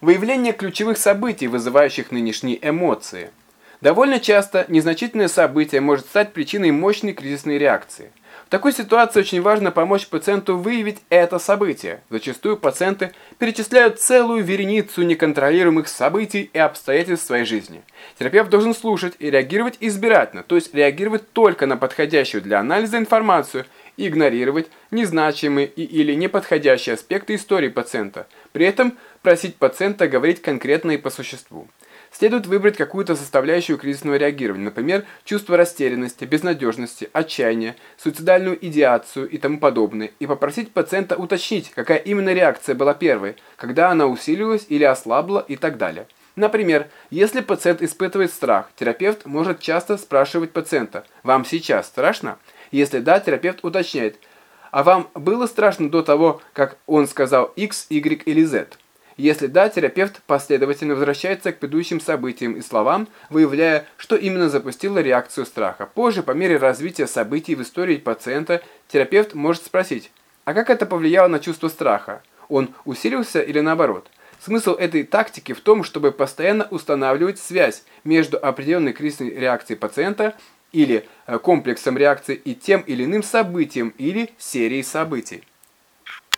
Выявление ключевых событий, вызывающих нынешние эмоции. Довольно часто незначительное событие может стать причиной мощной кризисной реакции. В такой ситуации очень важно помочь пациенту выявить это событие. Зачастую пациенты перечисляют целую вереницу неконтролируемых событий и обстоятельств своей жизни. Терапевт должен слушать и реагировать избирательно, то есть реагировать только на подходящую для анализа информацию и игнорировать незначимые и или неподходящие аспекты истории пациента. При этом просить пациента говорить конкретно и по существу. Следует выбрать какую-то составляющую кризисного реагирования, например, чувство растерянности, безнадежности, отчаяния, суицидальную идеацию и тому подобное, и попросить пациента уточнить, какая именно реакция была первой, когда она усилилась или ослабла и так далее. Например, если пациент испытывает страх, терапевт может часто спрашивать пациента «Вам сейчас страшно?». Если да, терапевт уточняет «А вам было страшно до того, как он сказал X, Y или Z?». Если да, терапевт последовательно возвращается к предыдущим событиям и словам, выявляя, что именно запустило реакцию страха. Позже, по мере развития событий в истории пациента, терапевт может спросить, а как это повлияло на чувство страха? Он усилился или наоборот? Смысл этой тактики в том, чтобы постоянно устанавливать связь между определенной кризисной реакцией пациента или э, комплексом реакций и тем или иным событием или серией событий.